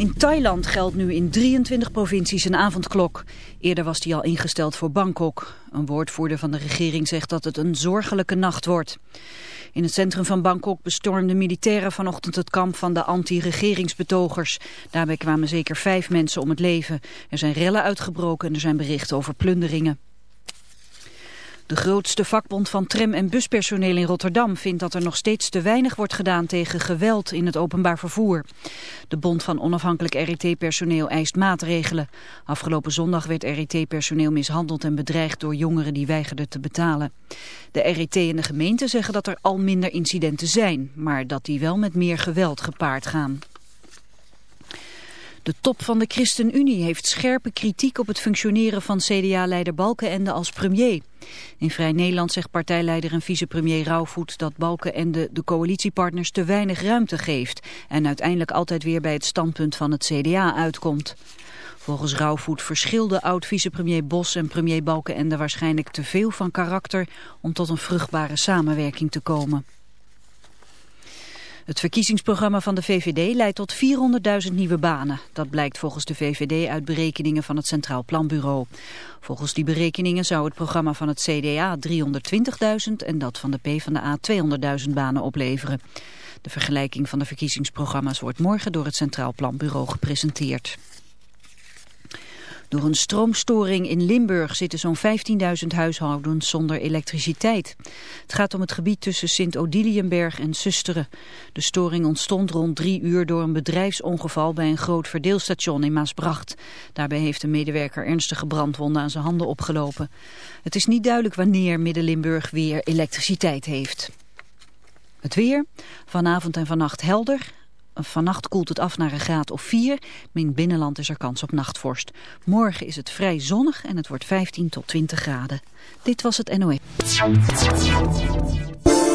In Thailand geldt nu in 23 provincies een avondklok. Eerder was die al ingesteld voor Bangkok. Een woordvoerder van de regering zegt dat het een zorgelijke nacht wordt. In het centrum van Bangkok bestormden militairen vanochtend het kamp van de anti-regeringsbetogers. Daarbij kwamen zeker vijf mensen om het leven. Er zijn rellen uitgebroken en er zijn berichten over plunderingen. De grootste vakbond van tram- en buspersoneel in Rotterdam vindt dat er nog steeds te weinig wordt gedaan tegen geweld in het openbaar vervoer. De bond van onafhankelijk RIT-personeel eist maatregelen. Afgelopen zondag werd RIT-personeel mishandeld en bedreigd door jongeren die weigerden te betalen. De RIT en de gemeente zeggen dat er al minder incidenten zijn, maar dat die wel met meer geweld gepaard gaan. De top van de ChristenUnie heeft scherpe kritiek op het functioneren van CDA-leider Balkenende als premier. In Vrij Nederland zegt partijleider en vicepremier Rauwvoet dat Balkenende de coalitiepartners te weinig ruimte geeft en uiteindelijk altijd weer bij het standpunt van het CDA uitkomt. Volgens Rauwvoet verschilden oud-vicepremier Bos en premier Balkenende waarschijnlijk te veel van karakter om tot een vruchtbare samenwerking te komen. Het verkiezingsprogramma van de VVD leidt tot 400.000 nieuwe banen. Dat blijkt volgens de VVD uit berekeningen van het Centraal Planbureau. Volgens die berekeningen zou het programma van het CDA 320.000 en dat van de PvdA 200.000 banen opleveren. De vergelijking van de verkiezingsprogramma's wordt morgen door het Centraal Planbureau gepresenteerd. Door een stroomstoring in Limburg zitten zo'n 15.000 huishoudens zonder elektriciteit. Het gaat om het gebied tussen Sint-Odiliënberg en Susteren. De storing ontstond rond drie uur door een bedrijfsongeval bij een groot verdeelstation in Maasbracht. Daarbij heeft een medewerker ernstige brandwonden aan zijn handen opgelopen. Het is niet duidelijk wanneer Midden-Limburg weer elektriciteit heeft. Het weer, vanavond en vannacht helder, Vannacht koelt het af naar een graad of 4. Maar in binnenland is er kans op nachtvorst. Morgen is het vrij zonnig en het wordt 15 tot 20 graden. Dit was het NOE.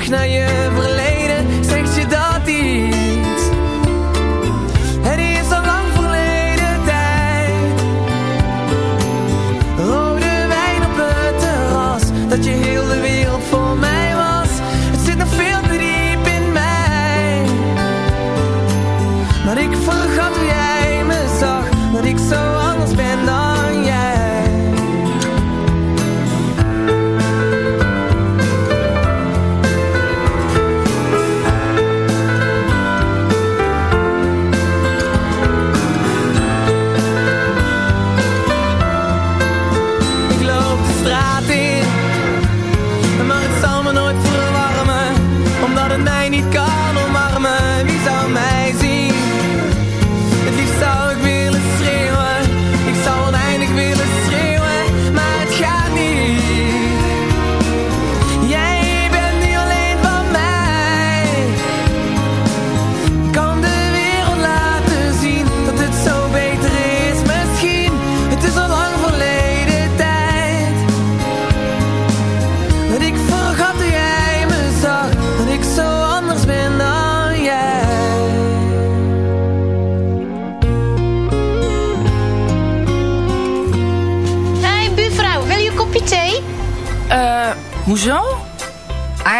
piękna your.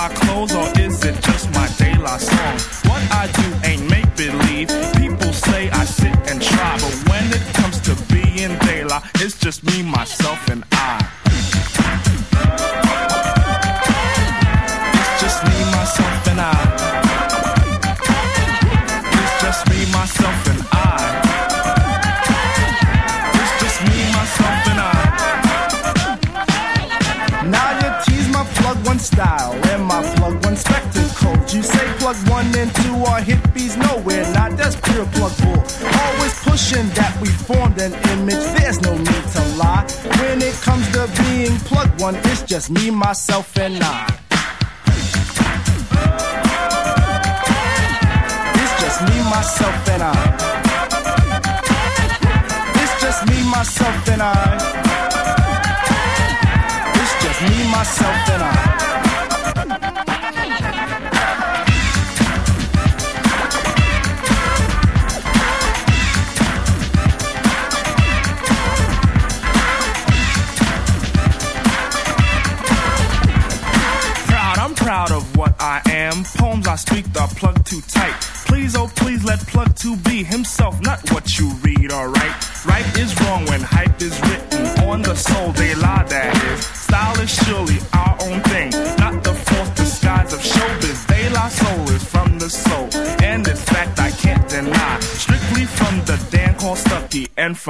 my clothes or just me, myself,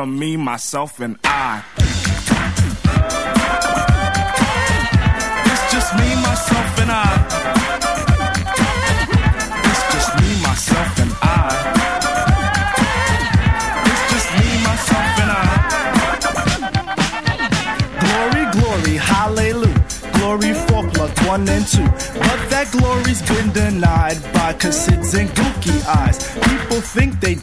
from me, myself, and I. It's just me, myself, and I. It's just me, myself, and I. It's just me, myself, and I. Glory, glory, hallelujah! Glory for plugs one and two. But that glory's been denied by Casids and Gookie eyes.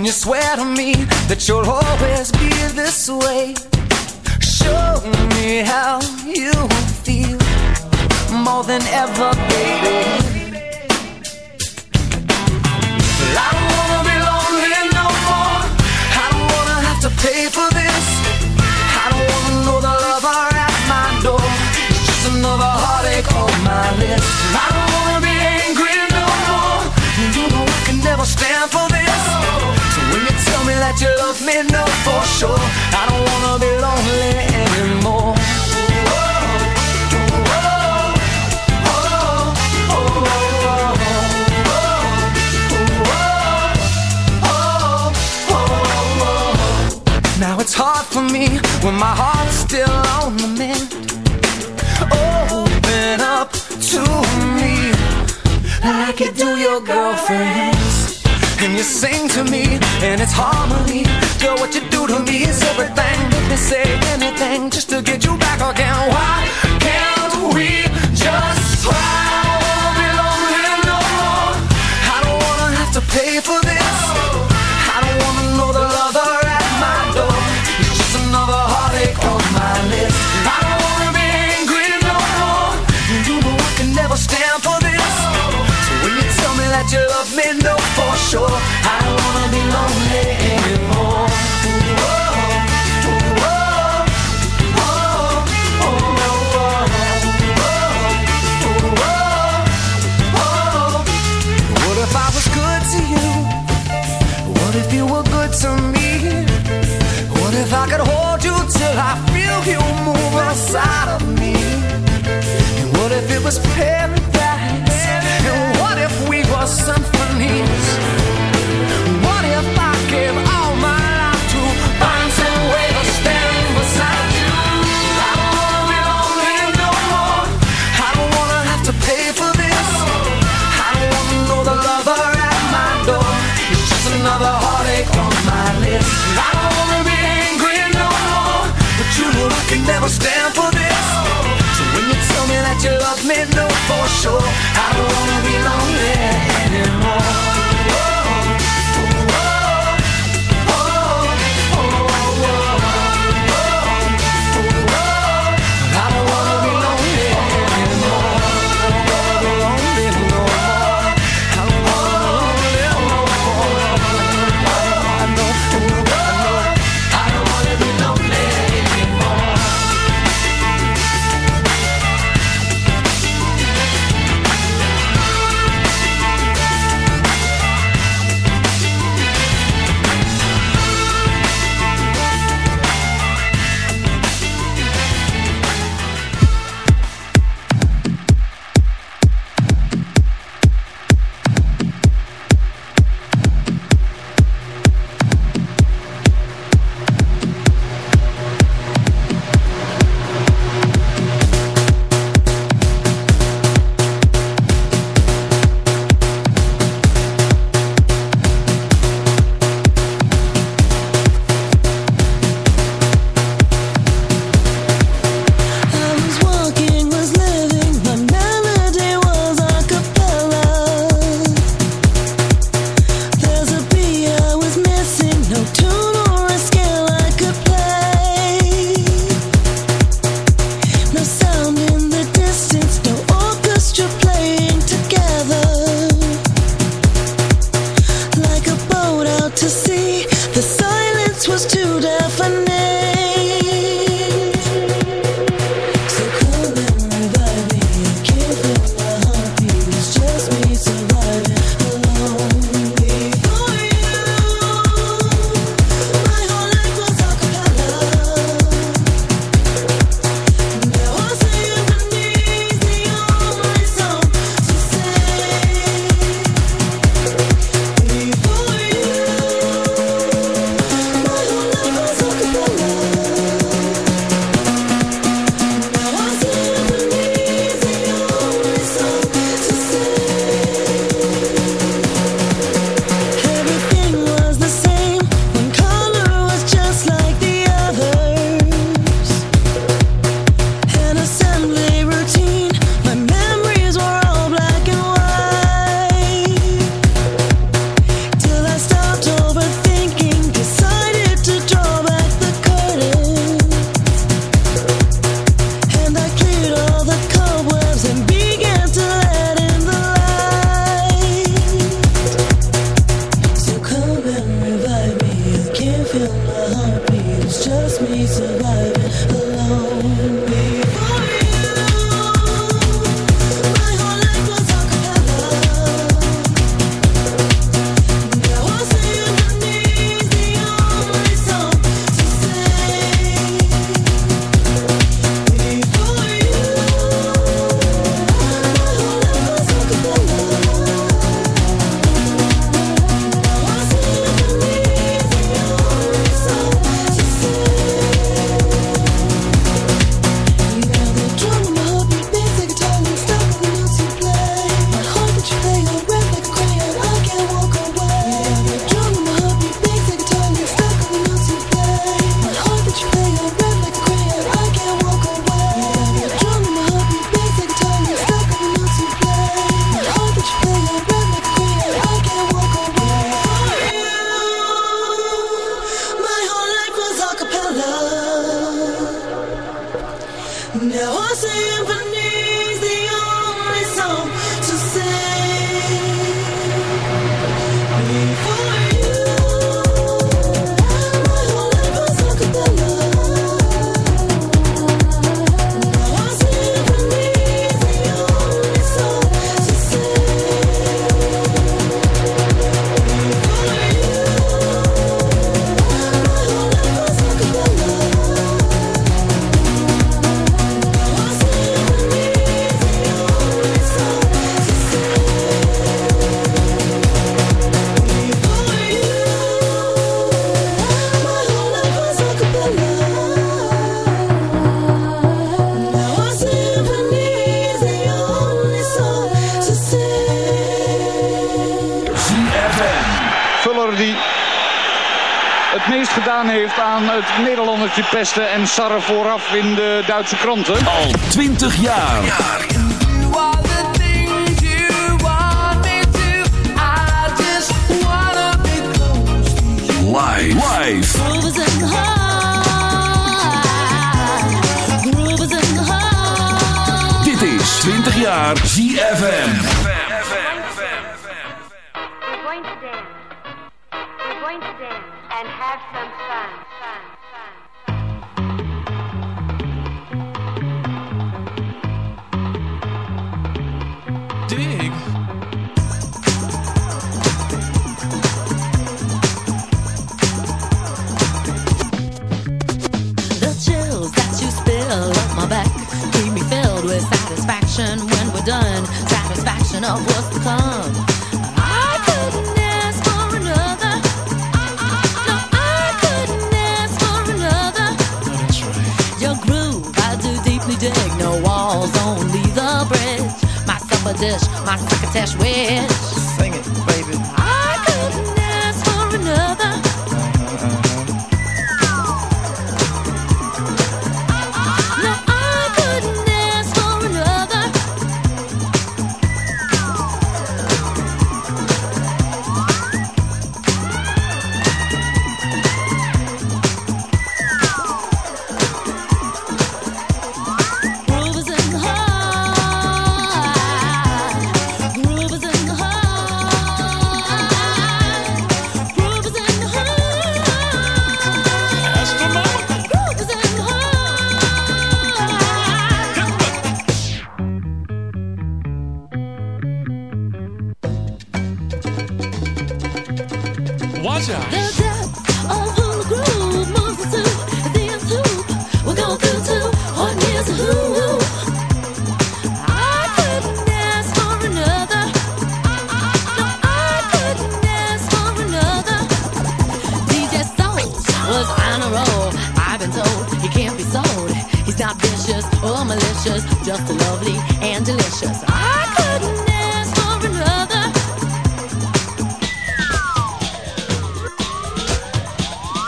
Can you swear to me that you're. when my heart's still on the mend. Open up to me like you do your girlfriends. And you sing to me, and it's harmony. Girl, what you do to me is everything. Let me say anything just to get you back again. Why? over side of me. And what if it was paradise? never stand for this. So when you tell me that you love me, know for sure. Pesten en sarren vooraf in de Duitse kranten. Al 20 jaar. Live. Live. Dit is 20 jaar ZFM. We're going to dance. We're going to dance and have some fun, fun. Satisfaction when we're done. Satisfaction of what's to come. I couldn't ask for another. No, I couldn't ask for another. Your groove, I do deeply dig. No walls, only the bridge. My supper dish, my crocketesh wish. Been told he can't be sold. He's not vicious or malicious, just lovely and delicious. I couldn't ask for another.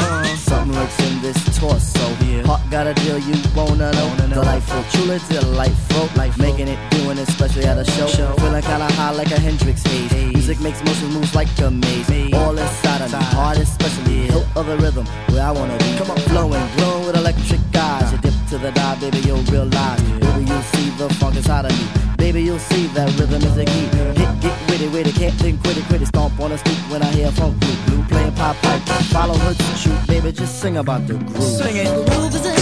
Uh, something lurks in this torso. Heart got a deal you wanna know. Delightful, truly delightful. Life making it, doing it, especially at a show. Feeling kinda high like a Hendrix haze. Music makes motion moves like a maze. All inside of me, heart especially. Hilt of the rhythm, where I wanna be. Come on, flowing, glowing with electric eyes. You dip to the dive, baby, you'll realize. Baby, you'll see the funk inside of me. Baby, you'll see that rhythm is the key. Get, get witty, witty, can't think quit it, quit it. Stomp on the street when I hear funk blue. Blue playing Pop Piper. Follow her to shoot, baby, just sing about the groove. Sing it. Groove is in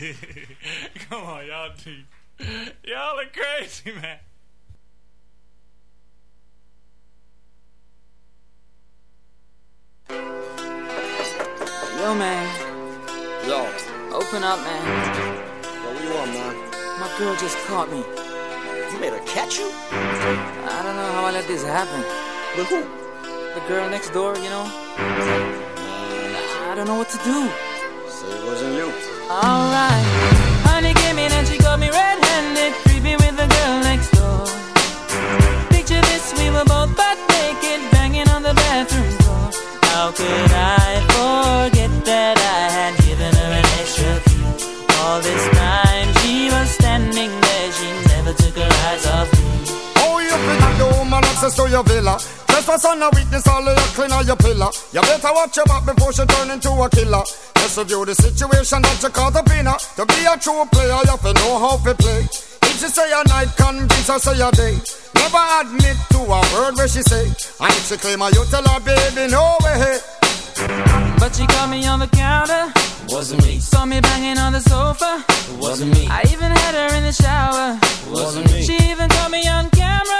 Come on, y'all deep. Y'all are crazy, man. Yo, man. Yo, Open up, man. yo, what you want, man? My girl just caught me. You made her catch you? I don't know how I let this happen. With who? The girl next door, you know? I don't know what to do. Say it wasn't you. Alright. Honey she got me red-handed, with the girl next door. Picture this, we were both butt naked, banging on the bathroom. How could I forget that I had given her an extra key? All this time she was standing there, she never took her eyes off me. Oh, you woman access to your villa. Your on your pillar. You better watch your back before she turn into a killer. Just review the situation that you caught up in her. To be a true player, you have to know how to play. If she say a night, convince her say a day. Never admit to a word where she say. And if she claim her, you tell her, baby, no way. But she caught me on the counter. Wasn't me. Saw me banging on the sofa. Wasn't me. I even had her in the shower. Wasn't me. She even caught me on camera.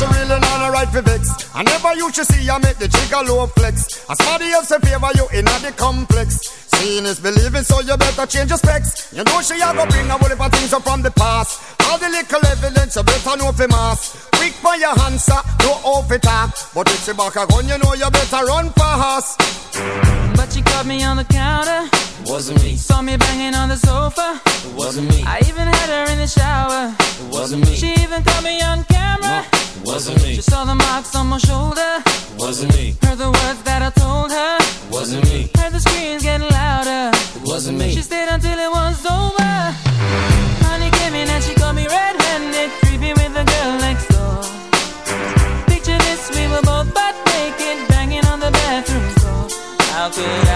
she really not a right for vex. I never used to see her make the jigger low flex. As somebody else in favor you in the complex. Seeing is believing, so you better change your specs. You know she a go bring a whole heap things up from the past. All the little evidence you better know for mass. Quick for your answer, no off it talk. But if she back a gun, you know you better run fast. But she caught me on the counter. Wasn't me. Saw me banging on the sofa. Wasn't me. I even had her in the shower. Wasn't me. She even caught me on camera. Wasn't me. She saw the marks on my shoulder. Wasn't me. Heard the words that I told her. Wasn't me. Heard the screams getting louder. Wasn't me. She stayed until it was over. Honey came in and she caught me red-handed, creepy with the girl next door. Picture this, we were How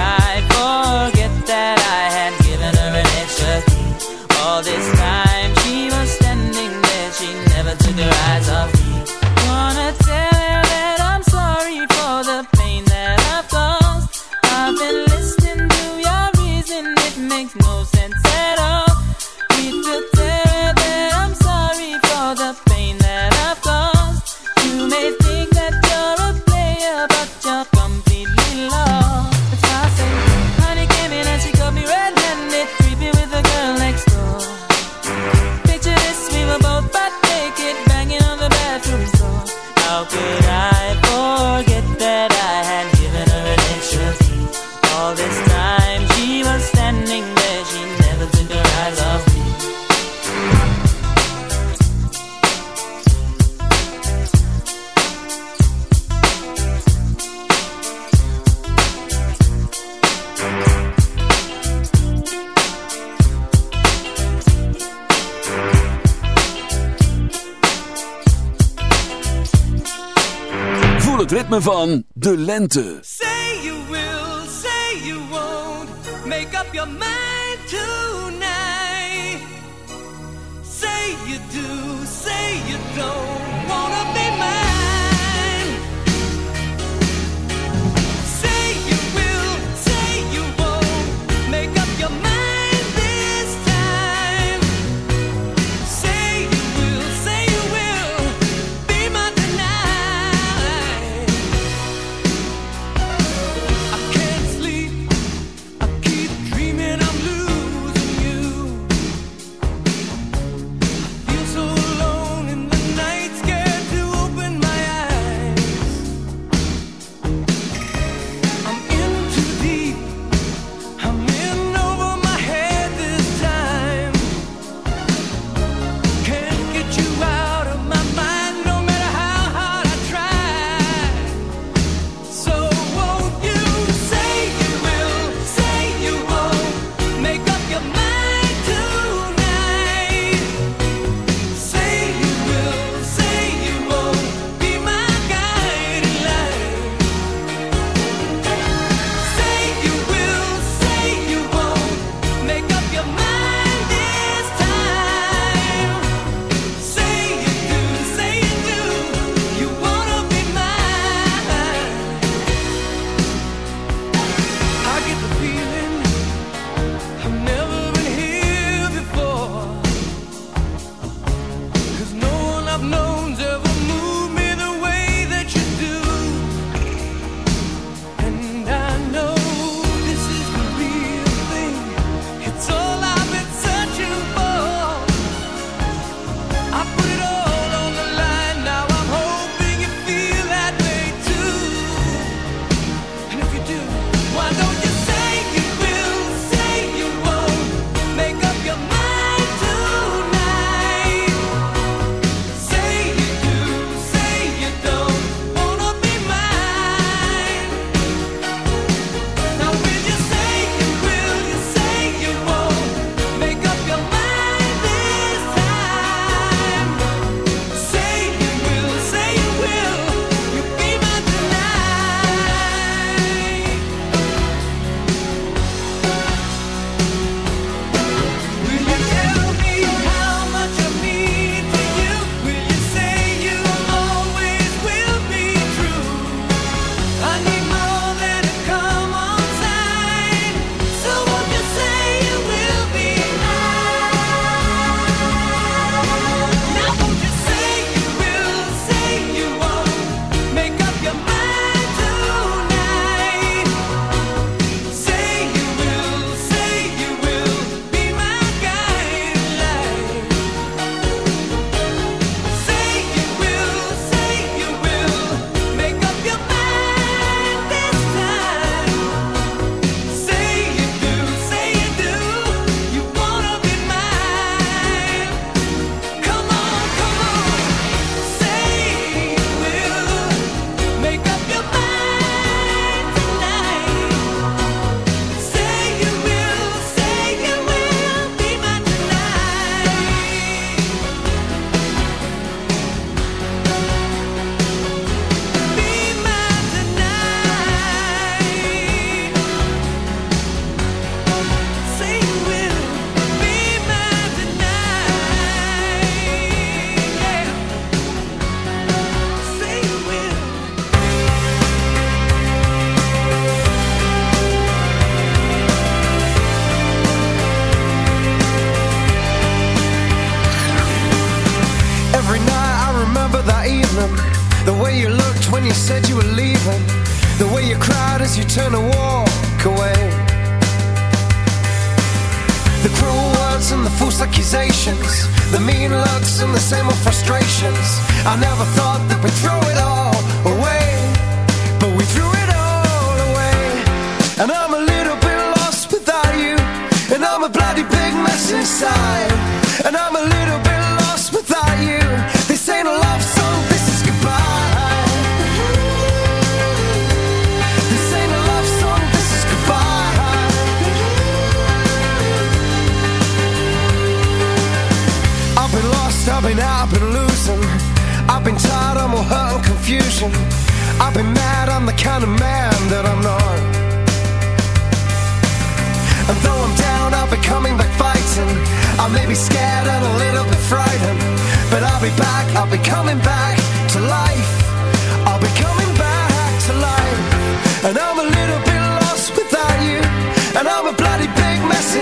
ritme van de lente. Say you will, say you won't, make up your mind to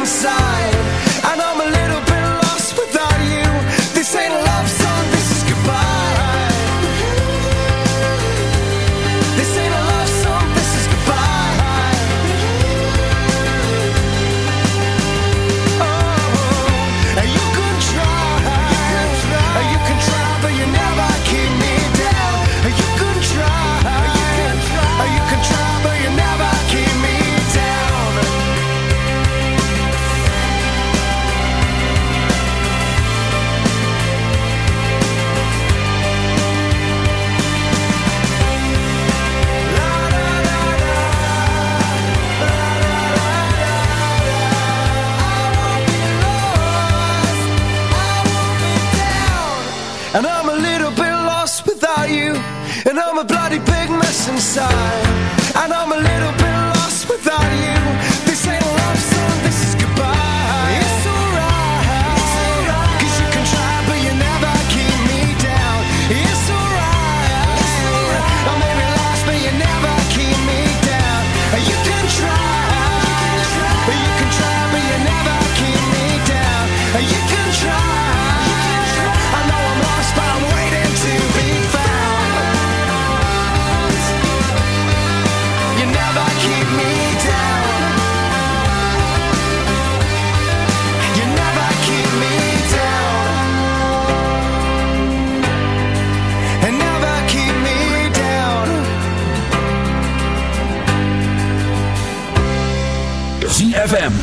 inside. inside.